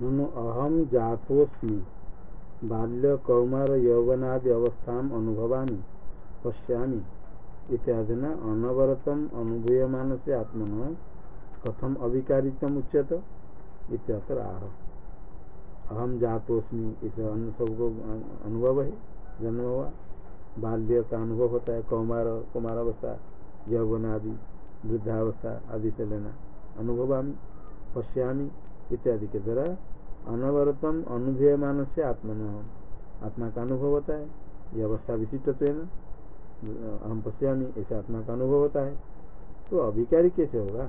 ननु अहम जातोस्मि बाल्य कौमार यौवनादि अवस्था अनुभवामि, पश्यामि इत्यादि न अनवरतम अनुभूयमान से आत्मन कथम अभिकारितम उच्यत इत्यत्र आह। अहम जातोस्मि इसे सबको अनुभव है जन्म हुआ बाल्य का अनुभव होता है कौमार कुमार अवस्था यौवन आदि वृद्धावस्था आदि से लेना अनुभवामी, पश्यामी इत्यादि के द्वारा अनवरतम अनुभूयमान से आत्मन आत्मा का अनुभव होता है। यह अवस्था विशिष्ट हम पश्यामी, ऐसे आत्मा का अनुभव होता है। तो अभिकारी कैसे होगा?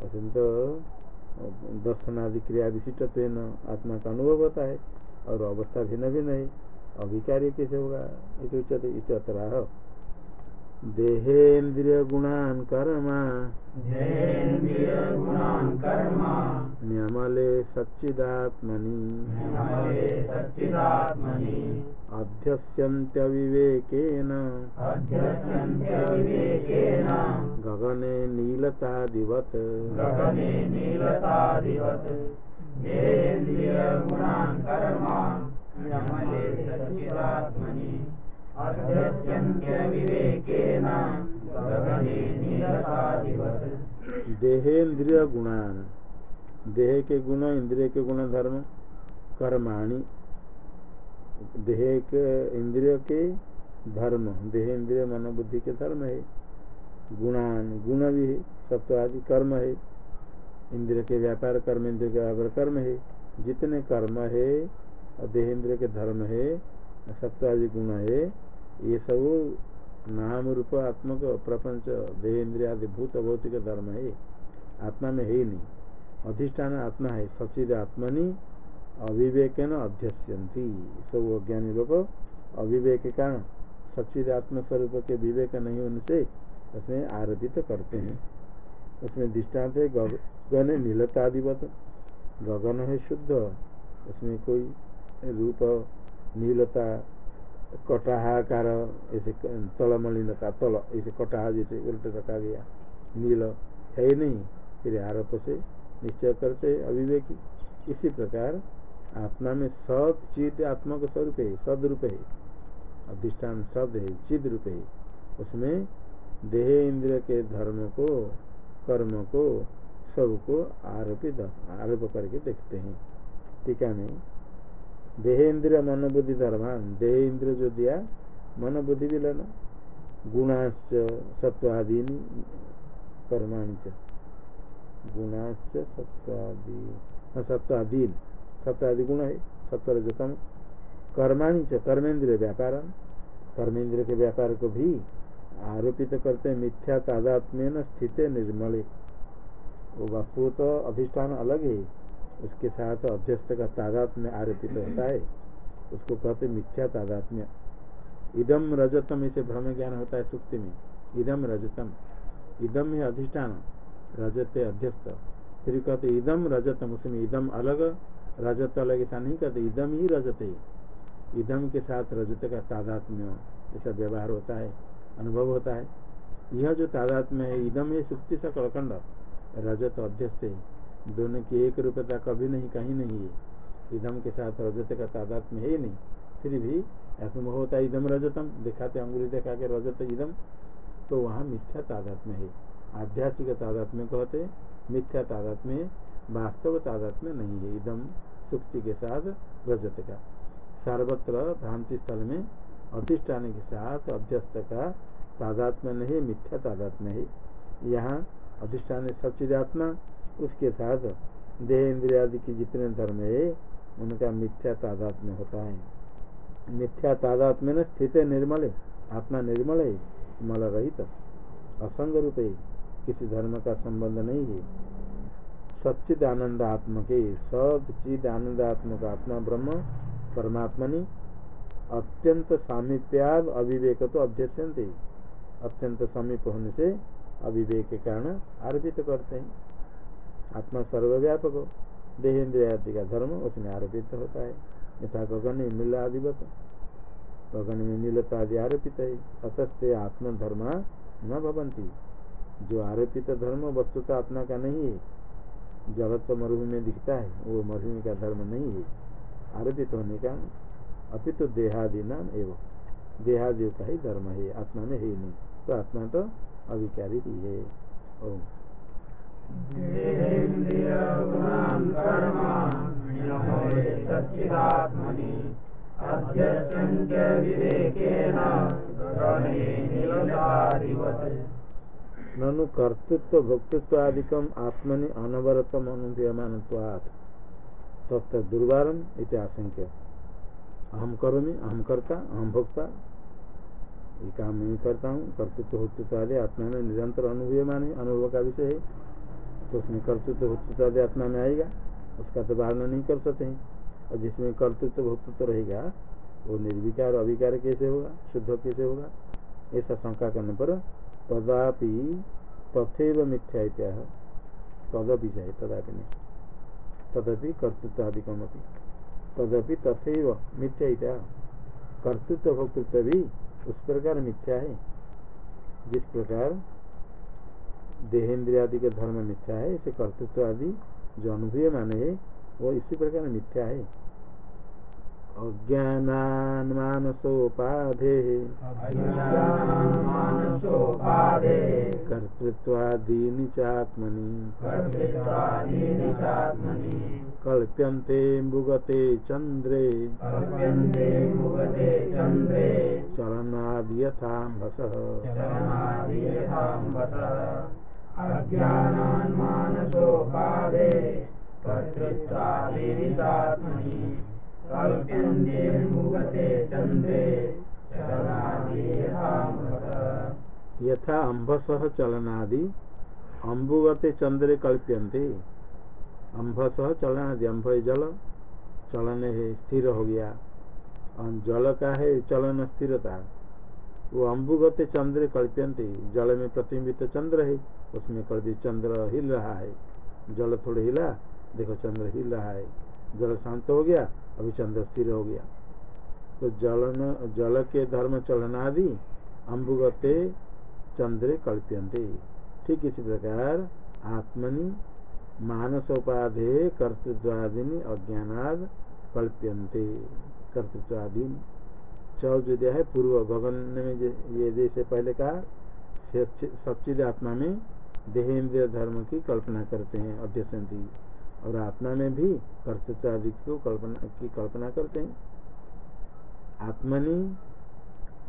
वैसे तो दर्शन आदि क्रिया विशिष्ट आत्मा का अनुभव होता है। और अवस्था भिन्न भिन्न है। अभिकारी कैसे होगा? इतरा देहेन्द्रिय गुणान कर्मा। न्यमले सच्चिदात्मनि। अध्यस्यन्त्यविवेकेन। गगने नीलतादिवत्। गगने नीलतादिवत्। देहेन्द्रिय गुणान देह के गुण, इंद्रिय के गुण धर्म, कर्माणी। देह के, इंद्रिय के धर्म, देह, इंद्रिय मन बुद्धि के धर्म है। गुणान, गुण भी है सत्व आदि कर्म है। इंद्रिय के व्यापार कर्म, इंद्रिय के व्यापार कर्म है। जितने कर्म है देह, इंद्रिय के धर्म है सत्व आदि गुण है ये सब नाम रूप आत्मक प्रपंच देह इंद्रिया आदि भूत भौतिक धर्म है आत्मा में है ही नहीं। अधिष्ठान आत्मा है सचिद आत्मनि अविवेक न अध्यस्यंती सब अज्ञानी लोग, अविवेक के कारण सचिद आत्म स्वरूप के विवेक नहीं होने से उसमें आरोपित करते हैं। उसमें दृष्टांत है गगन नीलतादिवत। गगन है शुद्ध, उसमें कोई रूप नीलता कटाहाकार ऐसे तल तल ऐसे कटाहा जैसे उल्टे रखा गया नील है नहीं फिर आरोप से निश्चय करते अविवेकी इसी प्रकार आत्मा में सद चिद आत्मा का स्वरूप है सद रूप है अधिष्ठान सद है चिद रूप है उसमें देह इंद्र के धर्म को कर्म को सबको आरोपित आरोप करके देखते हैं टीका में देह इंद्रिय मन बुद्धि धर्मान देह इंद्र जो दिया मन बुद्धि भी लेना। गुणाश्च सत्वादीन कर्माणी गुणाश्च सत्वादी। सत्वादीन। सत्वादि गुण है, सत्वर जतम कर्माणी च कर्मेंद्रिय व्यापार कर्मेंद्रिय के व्यापार को भी आरोपित करते मिथ्या तादात्म्य स्थित निर्मले। वो वस्तु तो अधिष्ठान अलग है। उसके साथ अध्यस्त का तादात्म्य आरोपित होता है। उसको कहते मिथ्या तादात्म्य इदम रजतम, इसे भ्रम ज्ञान होता है सुक्ति में। इदम रजतम। इदम है अधिष्ठान। रजत अध्यस्त। फिर कहते इदम रजतम। उसमें इदम अलग, रजत अलग ऐसा नहीं कहते। इदम ही रजत। है इदम के साथ रजत का तादात्म्य ऐसा व्यवहार होता है, अनुभव होता है। यह जो तादात्म्य है, इदम है सुक्ति सा कलखंड रजत अध्यस्त है। दोनों की एक रूपता कभी नहीं, कहीं नहीं है। इधम के साथ रजत का तादात में है नहीं। फिर भी ऐसा होता इदम रजतम, दिखाते अंगुली दिखा के रजत इदम तो वहाँ मिथ्या तादात में है। आध्यात्मिक तादात में कहते मिथ्या तादात में वास्तव तादात में नहीं है। इधम सुक्ति के साथ रजत का। सर्वत्र भ्रांति स्थल में, अधिष्ठान के साथ अध्यस्त का तादात्म्य नहीं, मिथ्या तादात्म्य है। यहाँ अधिष्ठान सचिदात्मा उसके साथ देह इंद्रिया आदि के जितने धर्म है, उनका मिथ्या तादात्म्य होता है। मिथ्या तादात्म्य न स्थित निर्मल है। आत्मा निर्मल है, मल रहित। असंग रूप है, किसी धर्म का संबंध नहीं है। सचिद आनंद आत्म के सचिद आनंद आत्मक आत्मा ब्रह्म, परमात्मनि। अत्यंत सामीप्याद अविवेक तो अभ्यस्यंत अत्यंत समीप होने से अविवेक के कारण आरोपित करते हैं। आत्मा सर्वव्यापक हो। देह इंद्रिया का धर्म, उसमें आरोपित होता है। यथा गगन नील आदिवत गगन में नीलता आदि आरोपित है। अतस्ते आत्मधर्म न भवंती जो आरोपित धर्म, वस्तुता आत्मा का नहीं है। जगत तो मरुभूमि में दिखता है। वो मरुभूमि का धर्म नहीं है। आरोपित होने का अभी तो देहादि नाम एवं। देहादि का ही धर्म है। आत्मा में है नहीं। तो आत्मा तो अभिकारी ही है। ओम। ननु कर्तृत्व भोक्तृत्व आदिकम आत्मनि अनवरतम अनुभूयमान तत्व आशंक्य अहम करोमी अहम करता अहम भोक्ता। ये काम मैं करता हूँ, कर्तृत्व भोक्तृत्व आदि आत्मा में निरंतर अनुभूयमान है अनुभव का विषय है तो उसमें कर्तृत्व भोक्तृत्व आदि आत्मा में आएगा, उसका तो वारणा नहीं कर सकते हैं। और जिसमें कर्तृत्व भोक्तृत्व रहेगा, वो निर्विकार अविकार कैसे होगा, शुद्ध कैसे होगा? ऐसा शंका करने पर तदापि तथेव मिथ्या इत्याह। तदपि चाहे तदापि नहीं। तदपि कर्तृत्वादिकम तदपि तथेव मिथ्या इत्याह। कर्तृत्व भोक्तृत्व भी उस प्रकार मिथ्या है। जिस प्रकार देहेन्द्रिय आदि के धर्म मिथ्या है इसे कर्तृत्व आदि जो अनुभूय माने है वो इसी प्रकार मिथ्या है। अज्ञानान्मानसोपाधे। कर्तृत्वादीनि चात्मनि। कल्प्यन्ते मुगते चन्द्रे। चलनादि यथाम्भसः अज्ञानान्मानसोपाधे कर्तृत्वादीनि चात्मनि यथा अम्भस चलनादि, अम्बुगते चंद्रे कल्प्यंते अम्भस चलनादि, अम्भ जल, चलन है स्थिर हो गया। जल का है चलन स्थिरता। वो अम्बुगत चंद्र कल्प्यंते, जल में प्रतिबिंबित चंद्र है, उसमें कल्पित चंद्र हिल रहा है। जल थोड़े हिला, देखो चंद्र हिल रहा है। जल शांत हो गया, अभी चंद्र स्थिर हो गया। तो जलन जल के धर्म चलनादि अम्बुगते चंद्रे कल्प्यंते। ठीक इसी प्रकार आत्मनि, मानसोपाधे, कर्तृत्वादिनी, अज्ञानाद कल्प्यंते। कर्तृत्वादीन। चौ जो दिया है पूर्व भगन में ये जैसे पहले कहा सचिद आत्मा में देहेन्द्रिय धर्म की कल्पना करते हैं अध्यसंती और आत्मा में भी कर्तृत्व आदि को कल्पना की कल्पना करते हैं। आत्मनि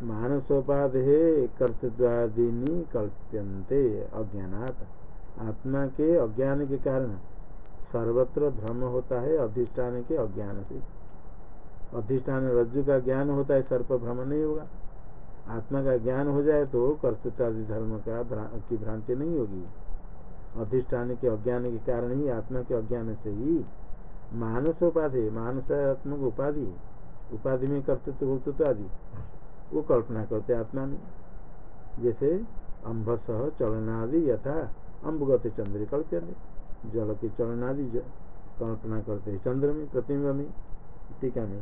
मानसोपाधे कर्तृत्वादिनी कल्प्यन्ते अज्ञानात। आत्मा के अज्ञान के कारण सर्वत्र भ्रम होता है, अधिष्ठान के अज्ञान से। अधिष्ठान रज्जु का ज्ञान होता है, सर्प भ्रम नहीं होगा। आत्मा का ज्ञान हो जाए तो कर्तृत्वादि धर्म का की भ्रांति नहीं होगी। अधिष्ठान के अज्ञान के कारण ही, आत्मा के अज्ञान से ही मानस उपाधि मानसात्मक उपाधि उपाधि में कर्तृत्व भोक्तृत्व आदि वो कल्पना करते आत्मा में। जैसे अम्भस चलनादि यथा अम्बगत चंद्र कल्प्य जल के चलनादि कल्पना करते चंद्र में, प्रतिम्ब में, टीका में।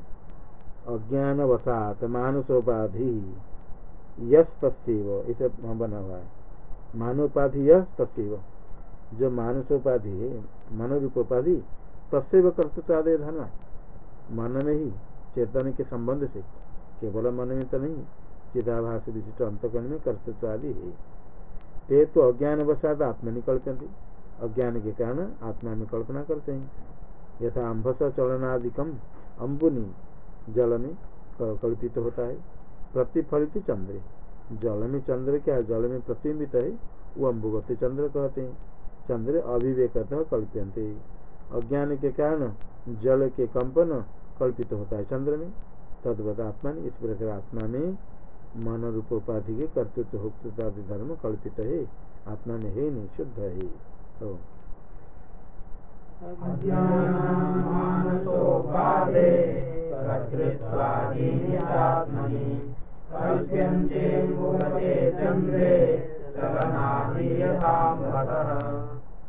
अज्ञान वसात मानसोपाधि यश इसे बना हुआ है। मानोपाधि यश जो मानसोपाधि है मनोरूप उपाधि तस्व कर्तृत्वादय धर्म मन में ही चेतन के संबंध से। केवल मन में तो नहीं, चिदाभास विशिष्ट अंतकरण में कर्तृत्व आदि है। ते तो अज्ञान वसाद आत्मा कल्पते अज्ञान के कारण आत्मा में कल्पना करते हैं। यथा अम्भस चलनादिकम अम्बुनी जल में कल्पित होता है। प्रतिफलित चंद्र। जल में चंद्र क्या है? जल में प्रतिबिंबित है। वो अम्बुगत चंद्र कहते हैं। चंद्र अविवेक कल्प्यंते अज्ञान के कारण जल के कंपन कल्पित होता है चंद्र में। तद्वत आत्मा इस प्रकार आत्मा में मन रूप उपाधि के कर्तृत्व धर्म कल्पित है। आत्मा में है नहीं शुद्ध है। तो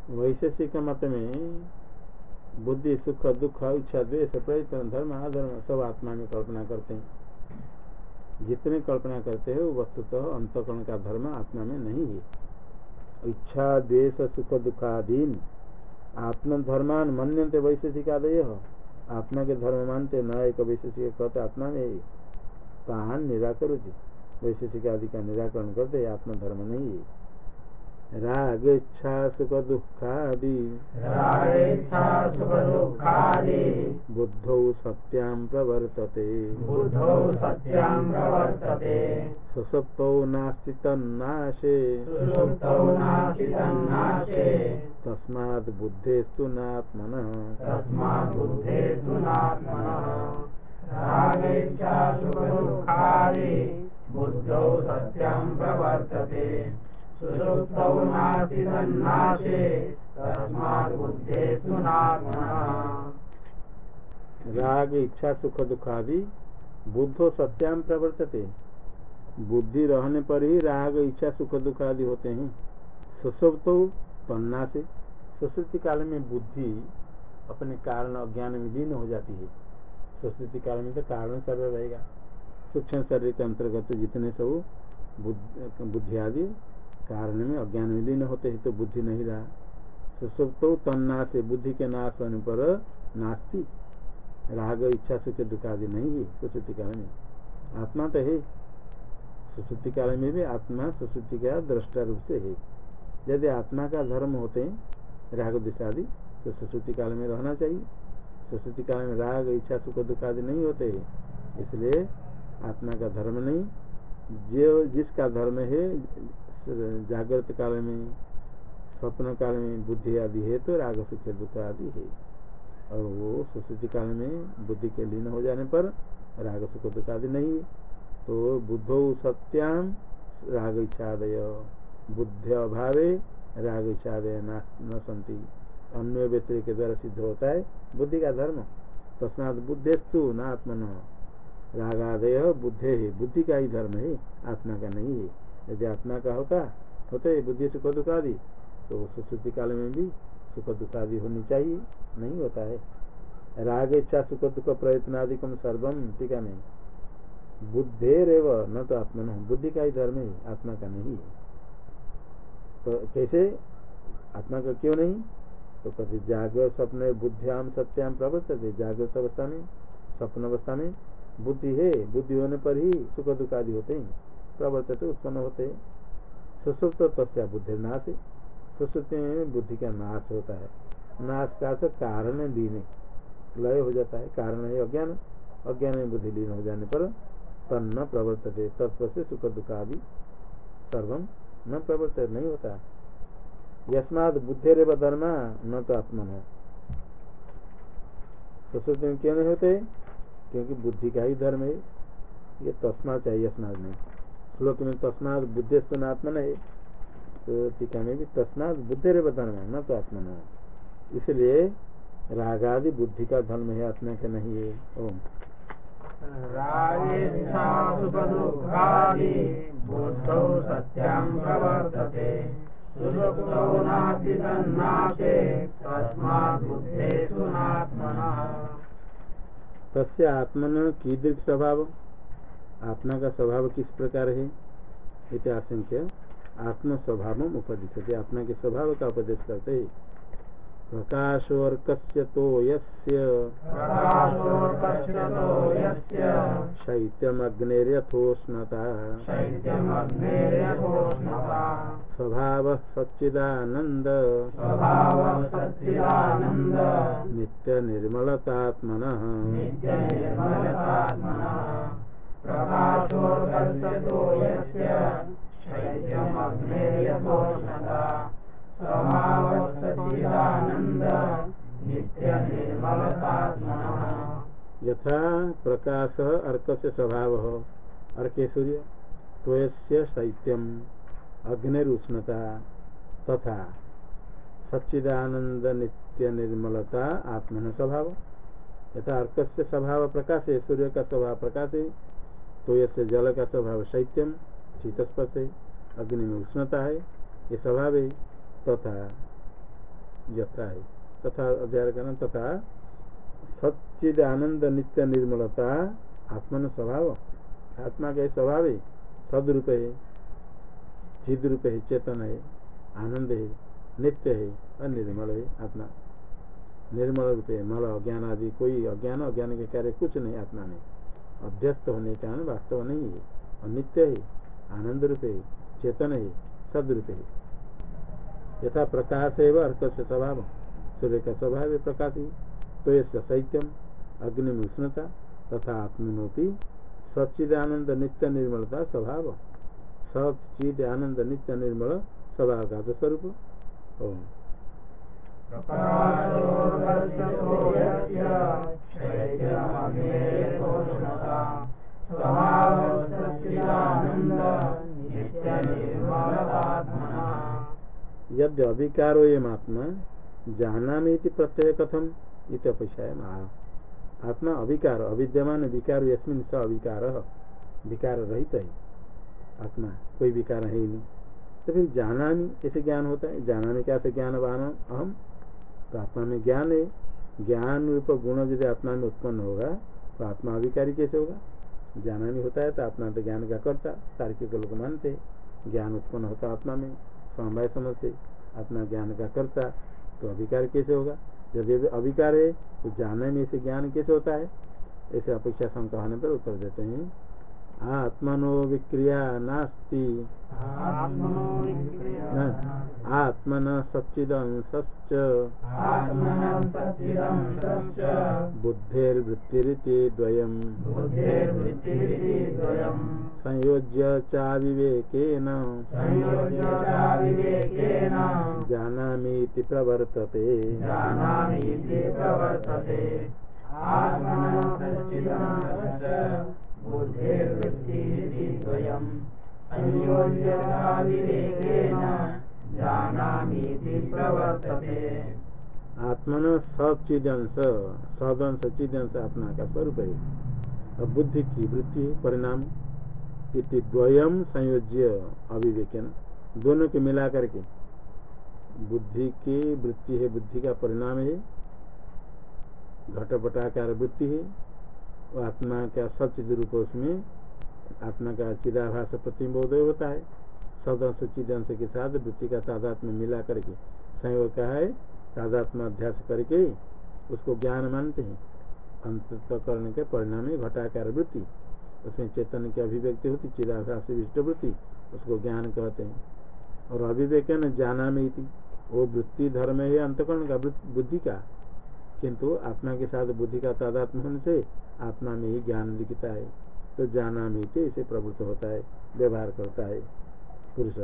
वैशेषिक मत में बुद्धि, सुख, दुख, इच्छा, द्वेष, प्रयत्न, धर्म, अधर्म, सब आत्मा में कल्पना करते हैं। जितने कल्पना करते हैं वस्तुतः अंतकरण का धर्म आत्मा में नहीं है। इच्छा, द्वेष, सुख दुखाधीन आत्मधर्मान मन्यंते वैशेषिकादय आत्मा के धर्म मानते न एक वैशेषिक कहते आत्मा में ही तान निराकर वैशेषिक आदि का निराकरण करते आत्मधर्म नहीं है राग इच्छा सुख दुखादि रागेच्छा बुद्धौ सत्यां प्रवर्तते। बुद्धौ सत्यां प्रवर्तते। ससप्तौ नास्ति तन्नाशे। सुषुप्तौ नास्ति तन्नाशे। तस्मात् बुद्धेस्तु नात्मनः। तस्मात् रागेच्छा बुद्धौ सत्यं प्रवर्तते। राग, इच्छा, सुख दुखादि बुद्धो सत्याम प्रवर्तते। बुद्धि रहने पर ही राग, इच्छा, सुख, दुख आदि होते हैं। सुसुप्त तन्ना से सुश्रुति काल में बुद्धि अपने कारण अज्ञान में लीन हो जाती है। सुश्रुति काल में तो कारण शरीर रहेगा। सूक्ष्म शरीर के अंतर्गत जितने सब बुद्धि आदि कारण में अज्ञान में लीन होते हैं तो बुद्धि नहीं रहा। सुसुप्त तन्ना से बुद्धि के नाश होने पर नास्ती, राग, इच्छा सुख दुख आदि नहीं है सुश्रुति काल में। आत्मा तो है। सुश्रुति काल में भी आत्मा सुश्रुति का दृष्टा रूप से है। यदि आत्मा का धर्म होते हैं, राग दिशादि तो सुश्रुति काल में रहना चाहिए। सुश्रुति काल में राग, इच्छा, सुख, दुख आदि नहीं होते है। इसलिए आत्मा का धर्म नहीं। जो जिसका धर्म है जागृत काल में, स्वप्न काल में, बुद्धि आदि है तो राग सुख दुख आदि है। और वो सुश्रुति काल में बुद्धि के लीन हो जाने पर राग सुख, दुख आदि नहीं है। तो बुद्धो सत्याम राग इच्छादय। बुद्ध अभावे राग इच्छादय न संति। अन्य व्यक्ति के द्वारा सिद्ध होता है बुद्धि का धर्म। तस्मात बुद्धेस्तु न आत्मन रागादय बुद्धे है, बुद्धि का ही धर्म है, आत्मा का नहीं है। यदि आत्मा का होता, होते बुद्धि सुख दुख आदि तो सुश्रुति काल में भी सुख दुख आदि होनी चाहिए, नहीं होता है। राग, इच्छा, सुख, दुख, प्रयत्न आदि कम सर्वम टीका में बुद्धेरव न तो आत्मा न बुद्धि का ही धर्म है, आत्मा का नहीं है। तो कैसे? आत्मा का क्यों नहीं? तो कहते जागृत स्वप्न बुद्धियाम, सत्याम प्रवर्तते, जागृत अवस्था में स्वप्न अवस्था में बुद्धि है, बुद्धि होने पर ही सुख दुख आदि होते हैं। प्रवर्तते, उत्पन्न होते। सुसुप्त तस्या बुद्धि नाश। सुसुप्ति में बुद्धि का नाश होता है। नाश का कारण दीने लय हो जाता है। कारण है अज्ञान। अज्ञान में बुद्धि लीन हो जाने पर तन्न प्रवर्तते। तत्व से सुख दुख आदि सर्वम न प्रवर्त नहीं होता। यस्माद बुद्धेरेव धर्मा न तो आत्मन है। सुश्रुति में क्यों नहीं होते? क्योंकि बुद्धि का ही धर्म है। ये तस्मा चाहिए यस्माद में। श्लोक में तस्माद बुद्धेस्तन आत्मन है तो टीका में भी तस्माद बुद्धेरेव धर्म है न तो आत्मन है इसलिए रागादि बुद्धि का धर्म है आत्मा का नहीं है ओम बुद्धौ तस्मात् बुद्धे तस्य आत्मन कीदृक स्वभाव आत्मा का स्वभाव किस प्रकार है? इति आशंक्य। आत्म स्वभाव उपदिशते। आत्मा के स्वभाव का उपदेश करते हैं। प्रकाशोर्कस्य तो शैत्यमग्नेर्यथोष्णता। स्वभावः सच्चिदानन्द। स्वभावः सच्चिदानन्द। यथा प्रकाश अर्क से स्वभाव। अर्के सूर्य, त्वयस्य शैत्यम अग्निरुष्णता तथा सच्चिदानंद नित्य निर्मलता आत्मन स्वभाव। यथा अर्क से स्वभाव प्रकाश है सूर्य का स्वभाव प्रकाश है त्वय से जल का स्वभाव शैत्यम, शीतस्पर्श है अग्नि में उष्णता है, ये स्वभाव है, तथा यथा है। तथा अध्याय करना तथा सच्चिद आनंद नित्य निर्मलता आत्मन स्वभाव। आत्मा का स्वभाव है, सदरूप है चिद रूप है, चेतन है, आनंद है, नित्य है और निर्मल है आत्मा। निर्मल रूप है, मल, अज्ञान आदि, कोई अज्ञान अज्ञान के कार्य कुछ नहीं आत्मा में। अध्यस्त होने के कारण वास्तव नहीं है। अनित्य है, आनंद रूप है, चेतन है सदरूप है। यथा प्रकाश है अर्थ से स्वभाव। सूर्य का स्वभाव है प्रकाश। ही तो ये शैत्यम अग्नि उष्णता, तथा आत्मनोपी सचिद आनंद नित्य निर्मलता स्वभाव। सचिद आनंद नित्य निर्मल स्वभाव का स्वरूप यद्य अविकारो यमात्मा जानामि इति प्रत्यय कथम इति अपेक्षा आत्मा अविकार, अविद्यमान विकार यस्मिन स अविकार विकार रहित है आत्मा कोई विकार है ही नहीं। तो फिर जानामि ऐसे ज्ञान होता है? जानामि क्या से ज्ञानवान अहम तो आत्मा में ज्ञान है। ज्ञान रूप गुण यदि आत्मा में उत्पन्न होगा तो आत्मा अविकारी कैसे होगा? जानामि होता है तो आत्मा तो ज्ञान का करता, तार्किक लोग मानते ज्ञान उत्पन्न होता आत्मा में समवाय समझते आत्मा ज्ञान का करता तो अभिकार कैसे होगा? यदि अभिकार है तो जानने में से ज्ञान कैसे होता है? ऐसे अपेक्षा शंका होने पर उत्तर देते हैं। आत्मनो विक्रिया नास्ति। आत्मन सच्चिदंश्च बुद्धेर्वृत्तिरिति द्वयम् संयोज्य चाविवेकेन जानामीति प्रवर्तते। सच्चिदंशश्च बुद्धेर्वृत्तिरिति द्वयम् विवेकेन जानामीति प्रवर्तते। आत्मन सदंश चिदंश आत्मा का स्वरूप है। और बुद्धि की वृत्ति, परिणाम, इति द्वयम संयोज्य अविवेकन, दोनों के मिला करके बुद्धि की वृत्ति है, बुद्धि का परिणाम है। घटपटाकार वृत्ति है। आत्मा का सचिद रूप उसमें। आत्मा का चिदाभास प्रतिबोधय होता है। सदंश चिदंश के साथ वृत्ति का तादात्म्य मिला करके संयोग का है। तादात्म अध्यास करके उसको ज्ञान मानते हैं। अंत करने के परिणाम घटाकार वृत्ति। उसमें चेतन की अभिव्यक्ति होती, चिदाभास विष्ट वृत्ति, उसको ज्ञान कहते हैं। और अभिवेक न जाना में वो वृत्ति धर्म है, अंतकरण का बुद्धि का। किंतु आत्मा के साथ बुद्धि का तादात्म्य होने से आत्मा में ही ज्ञान दिखता है। तो जाना में इति इसे प्रवृत्त होता है, व्यवहार करता है। पुरुष,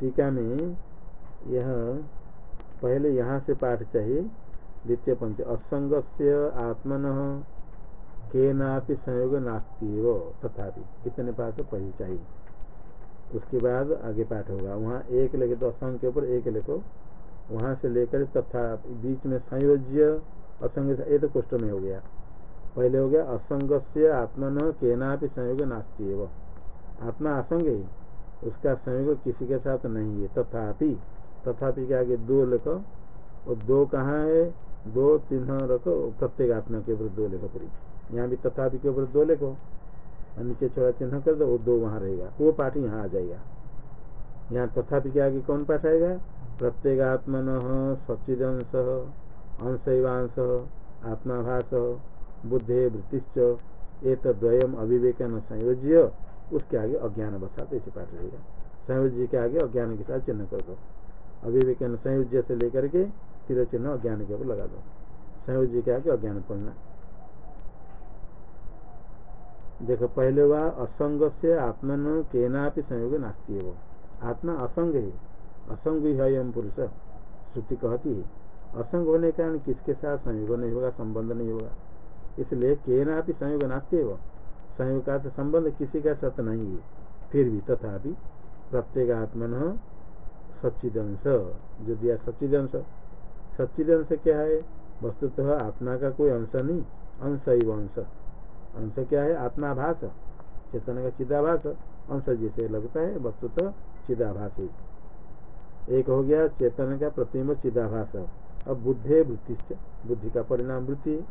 टीका में यह पहले यहाँ से पाठ चाहिए, द्वितीय पंच असंग से आत्मन केनापि संयोग नास्ती हो तथापि। कितने पाठ पढ़ी चाहिए। उसके बाद आगे पाठ होगा। वहाँ एक लेके तो असंग के ऊपर एक लेको वहाँ से लेकर तथा बीच में संयोज्य असंग ये तो कुष्ठ में हो गया। पहले हो गया असंग से आत्मन केनापि संयोग नास्ती एवं। आत्मा असंग है, उसका संयोग किसी के साथ नहीं है। तथापि तथापि के आगे दो लिखो और दो कहाँ है? दो चिन्ह रखो प्रत्येक आत्मा के ऊपर दो लिखो पूरी यहाँ भी तथापि के ऊपर दो लिखो और नीचे छोड़ा चिन्ह कर दो, वो दो वहाँ रहेगा। वो पाठ यहाँ आ जाएगा। यहाँ तथापि के आगे कौन पाठ आएगा? प्रत्येक आत्मन सच्चिदंश अंशवांश, आत्माभास, बुद्धे वृत्तिश्च एक द्वयम अविवेकन संयोज्य उसके आगे अज्ञान बसात ऐसे पाठ रहेगा संयोज्य के आगे अज्ञान के साथ चिन्ह कर दो। अविवेकन संयोज्य से लेकर के फिर चिन्ह अज्ञान के ऊपर लगा दो। संयोज्य के आगे अज्ञान पढ़ना। देखो, पहले हुआ असंग से आत्मन केनापि संयोग नास्ती है वो। आत्मा असंग है। असंग ही पुरुष। श्रुति कहती है असंग होने के कारण किसके साथ संयोग नहीं होगा संबंध नहीं होगा? इसलिए केनापि संयोग नास्ती है संयोग का तो संबंध किसी का साथ नहीं है। फिर भी तथापि प्रत्येक आत्मन सच्चिदंश। जो दिया सच्चिदंश सच्चिदंश क्या है? वस्तुतः आत्मा का कोई अंश नहीं अंश ही अंश। अंश क्या है? आत्माभास। चेतन का चिदाभास। अंश जैसे लगता है वस्तुतः चिदाभास है। एक हो गया चेतन का प्रतिम्ब चिदाभास। अब बुद्धे वृत्ति बुद्धि का परिणाम वृत्ति।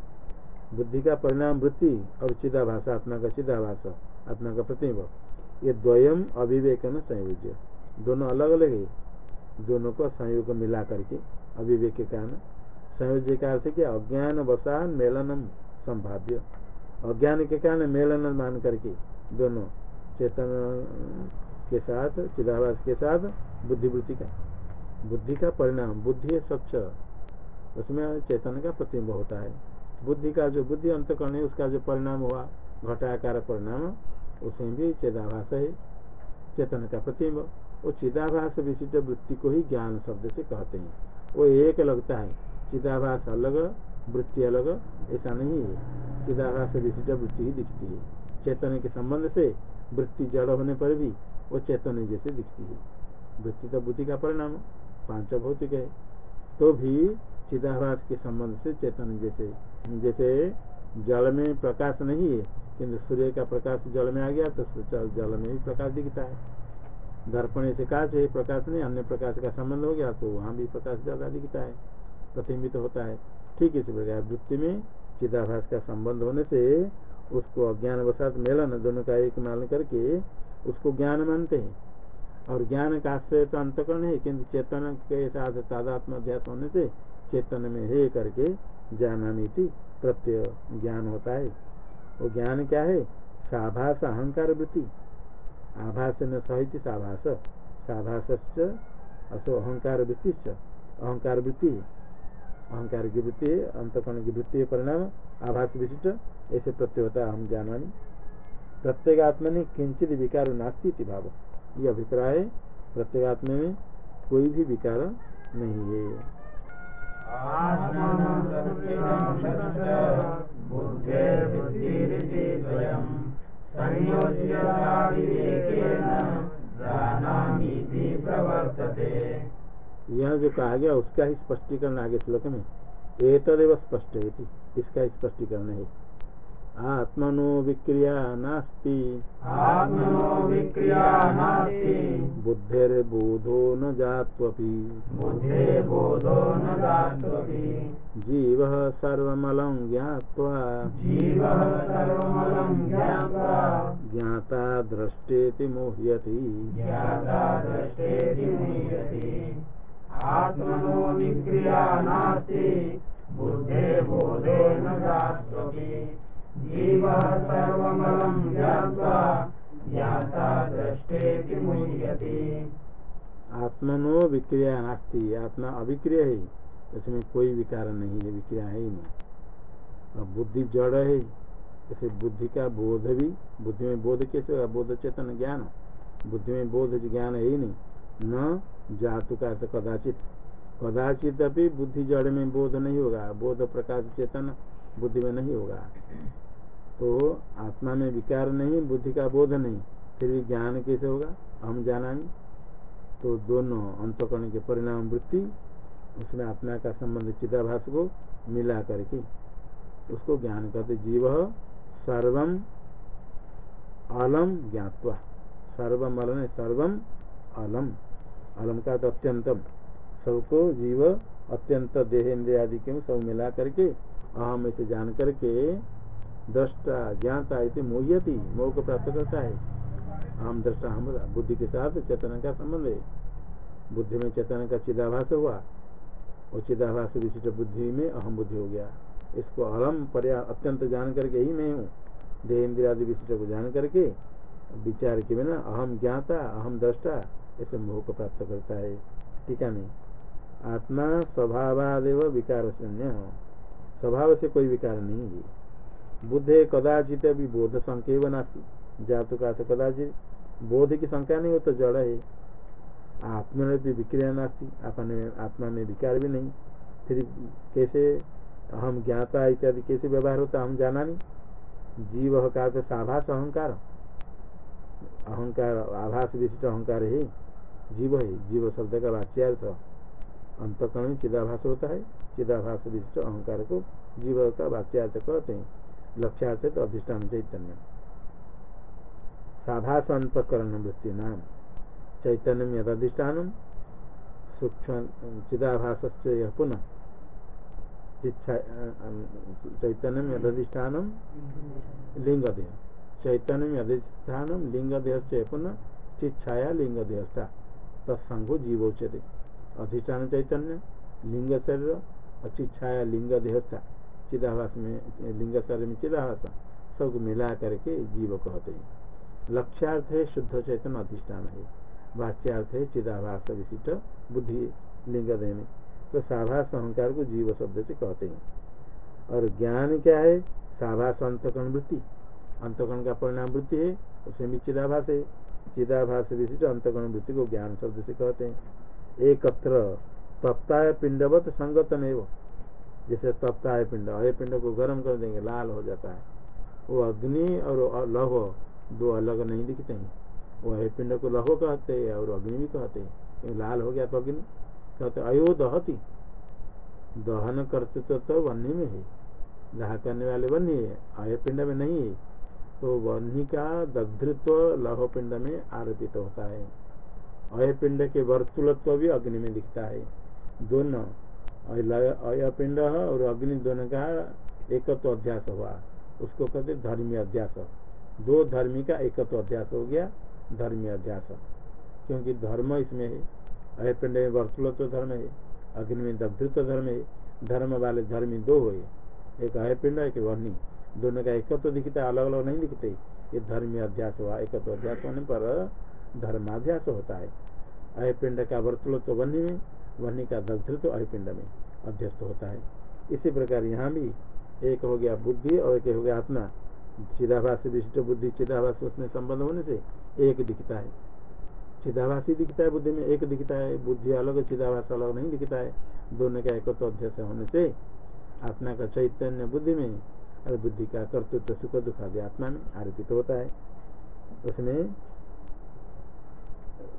बुद्धि का परिणाम वृत्ति और चिदाभास, आत्मा का चिदाभास, आत्मा का प्रतिम्ब ये द्वयम अविवेकन संयोज्य। दोनों अलग अलग है। दोनों को संयोग मिला करके अविवेक के कारण। संयोज्य का अर्थ क्या? अज्ञान वसा मेलनम संभाव्य। अज्ञान के कारण मेलन मान करके दोनों चेतन के साथ, चिदाभास के साथ बुद्धिवृत्ति का। बुद्धि का परिणाम, बुद्धि है स्वच्छ। उसमें चेतन का प्रतिम्ब होता है। बुद्धि का जो बुद्धि अंत करने उसका जो परिणाम हुआ, घटाकार परिणाम उसमें भी चिदाभास है। चेतन का प्रतिम्ब, वो चिदाभास विशिष्ट वृत्ति को ही ज्ञान शब्द से कहते हैं। वो एक लगता है। चिदाभास अलग, वृत्ति अलग, ऐसा नहीं है। चिदाभास विशिष्ट वृत्ति ही दिखती है। चेतन के संबंध से वृत्ति जड़ होने पर भी वो चेतन जैसे दिखती है। वृत्ति तो बुद्धि का परिणाम, पाँच भौतिक है। तो भी चिदाभास के संबंध से चेतन जैसे। जैसे जल में प्रकाश नहीं है, किंतु सूर्य का प्रकाश जल में आ गया तो जल में भी प्रकाश दिखता है। दर्पण से काच है, प्रकाश नहीं, अन्य प्रकाश का संबंध हो गया तो वहाँ भी प्रकाश ज़्यादा दिखता है, प्रतिबिंबित होता है। ठीक इसी प्रकार वृत्ति में चिदाभास का संबंध होने से उसको अज्ञान वसात मेलन दोनों का एक मान करके उसको ज्ञान मानते हैं। और ज्ञान का आश्रय तो अंतकरण है, किंतु चेतन के साथ तादात्म अध्यास होने से चेतन में है करके ज्ञानामिति प्रत्यय ज्ञान होता है। वो ज्ञान क्या है? साभास अहंकार वृत्ति। आभास न सहित साभास। साभास असो अहंकार वृत्ति अहंकार वृत्ति अहंकार की वृत्ति अंतकरण की वृत्ति परिणाम आभास विशिष्ट, ऐसे प्रत्यय होता है हम ज्ञानी प्रत्येगात्मा ने किंचित विकार नास्ती भाव। ये अभिप्राय प्रत्येगात्मा में कोई भी विकार नहीं है। यह जो कहा गया उसका ही स्पष्टीकरण आगे श्लोक में एतदेव स्पष्ट है इसका स्पष्टीकरण है। आत्मनो विक्रिया नास्ति। आत्मनो विक्रिया नास्ति। बुद्धिर्बोधो न जात्वपि। बुद्धिर्बोधो न जात्वपि। जीवः सर्वमलं ज्ञात्वा। जीवः सर्वमलं ज्ञात्वा। ज्ञाता दृष्टेति मोह्यति। ज्ञाता दृष्टेति मुह्यति। आत्मनो विक्रिया नास्ति। बुद्धिर्बोधो न जात्वपि। जीवः सर्वमलं ज्ञाता आत्मनो विक्रिया नास्ती आत्मा अविक्रिय है, इसमें कोई विकार नहीं है, विक्रिया है ही नहीं। और बुद्धि जड़ है जैसे बुद्धि का बोध भी, बुद्धि में बोध कैसे होगा? बोध चेतन ज्ञान। बुद्धि में बोध ज्ञान है ही नहीं। न जातु का कदाचित। कदाचित अभी बुद्धि जड़ में बोध नहीं होगा, बोध प्रकाश चेतन बुद्धि में नहीं होगा। तो आत्मा में विकार नहीं, बुद्धि का बोध नहीं, फिर भी ज्ञान कैसे होगा? हम जाना तो दोनों अंतकरण के परिणाम वृत्ति, उसमें आत्मा का संबंध चिदाभास को मिला करके, उसको ज्ञान करते जीव सर्वम अलम ज्ञातवा। सर्वम अलम सर्वम अलम। अलम का अत्यंतम। सबको जीव अत्यंत देह इंद्रिया आदि के सब मिला करके, अहम इसे जान करके, दृष्टा ज्ञाता इसे मोहयती, मोह को प्राप्त करता है। अहम दृष्टा हम बुद्धि के साथ चेतन का संबंध है। बुद्धि में चेतन का चिदाभास हुआ। और चिदाभास विशिष्ट बुद्धि में अहम बुद्धि हो गया। इसको अलम पर्या, अत्यंत जान करके ही मैं हूँ। देह इंद्रिया आदि विशिष्ट को जान करके, विचार के बिना अहम ज्ञाता, अहम दृष्टा ऐसे मोह को प्राप्त करता है। ठीक है, नहीं? आत्मा स्वभावादेव विकार शून्य स्वभाव से कोई विकार नहीं है। बुद्धे कदाचित भी बोध संकेव नास्ती। जातु का तो कदाचित बोध की संख्या नहीं हो तो जड़ है। आत्मा में भी विक्रिया नास्ती। आत्मा में विकार भी नहीं। फिर कैसे हम ज्ञाता इत्यादि कैसे व्यवहार होता हम जाना नहीं। जीव का तो साभास अहंकार। अहंकार आभास विशिष्ट अहंकार है। जीव है। जीव शब्द का वाच्यार्थ। अंतकरण में चिदाभास होता है। चिदाभास विशिष्ट अहंकार को जीव का वाच्यार्थ कहते हैं। लक्ष्यार्थ तो अधिष्ठान चैतन्य। साभास अंतकरण वृत्ति नाम। चैतन्य यदिष्ठान सूक्ष्म चिदाभास पुनः। चैतन्य यदिष्ठान लिंगदेह। चैतन्य यदिष्ठान लिंगदेह पुनः। चिच्छाया लिंगदेहता तत्संगो जीवोचते अधिष्ठान चैतन्य, लिंग शरीर, अच्छी छाया, लिंग देहता चिदाभास में, लिंग शरीर में चिदाभास, सबको मिला करके जीव कहते हैं। लक्ष्यार्थ है शुद्ध चैतन्य, अधिष्ठान है। वाच्यार्थ है चिदाभास विशिष्ट बुद्धि, लिंग देह में। तो साभास अहंकार को जीव शब्द से कहते हैं। और ज्ञान क्या है? साभास अंतकरण वृत्ति। अंतकरण का परिणाम वृत्ति है, उसमें भी चिदाभास है। चिदाभास विशिष्ट अंतकरण वृत्ति को ज्ञान शब्द से कहते हैं। एकत्र तप्ताय पिंडवत संगतन एवं जैसे तप्ताय पिंड अय पिंड को गर्म कर देंगे लाल हो जाता है। वो अग्नि और लहो दो अलग नहीं दिखते हैं। वो अय पिंड को लहो कहते हैं और अग्नि भी कहते हैं। लाल हो गया तो अग्नि। कहते अयो दहती। दहन करते तो, तो वन्य में है। दाह करने वाले वन्य है अय पिंड में नहीं है। तो वन्य का दग्धृत्व लहो पिंड में आरोपित होता है। अय पिंड के वर्तुलत्व भी अग्नि में दिखता है। दोनों अय पिंड और अग्नि दोनों का एकत्व अध्यास हुआ। उसको कहते धर्मी अध्यास। दो धर्मी का एकत्व अध्यास हो गया, धर्मी अध्यास। क्योंकि धर्म इसमें है अय पिंड में वर्तुलत्व धर्म है, अग्नि में दग्धृत्व धर्म है, धर्म वाले धर्मी दो हुए एक अय पिंड एक वर्णी दोनों का एकत्व दिखता है अलग अलग नहीं दिखते। ये धर्मी अध्यास हुआ, एकत्व अध्यास होने पर धर्माध्यास होता है। अय पिंड का वर्तुलत्व वन्य में, वन्य का दग्धृत्व अय पिंड में अध्यस्त होता है। इसी प्रकार यहाँ भी एक हो गया बुद्धि और एक हो गया आत्मा। चिदाभास विशिष्ट बुद्धि, चिदाभास उसमें संबंध होने से एक दिखता है। चिदाभास ही दिखता है बुद्धि में, एक दिखता है। बुद्धि अलग, चिदाभास अलग नहीं दिखता है। दोनों का एकत्व अध्यक्ष होने से आत्मा का चैतन्य बुद्धि में और बुद्धि का कर्तृत्व सुख दुख आदि आत्मा में आरोपित होता है। उसमें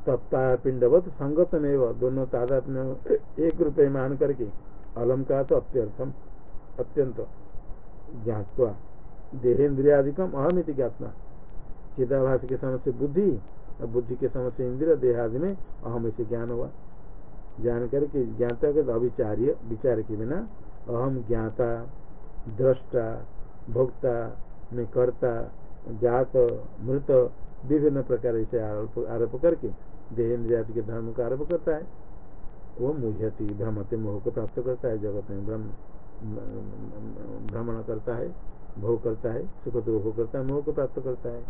तत्ता पिंडवत संगत में दोनों तादात्म्य एक रुपये मान करके अलम का तो अत्यर्थम, अत्यंत ज्ञातवा देहेन्द्रियादिकम अहमिति ज्ञातना चिदाभास के समझ बुद्धि और बुद्धि के समझ से इंद्रिय देहादि में अहम से ज्ञान हुआ। जान करके ज्ञाता के अविचार्य, विचार के बिना अहम ज्ञाता, दृष्टा, भोक्ता में कर्ता जात, मृत, विभिन्न प्रकार से आरोप करके देहेन्द्रिया के धर्म का आरोप करता है। वो मुझती भ्रमते, मोह को प्राप्त करता है जगत में। ब्रह्म भ्रमण करता है, भोग करता है, सुख तो भोग करता है, मोह को प्राप्त करता है।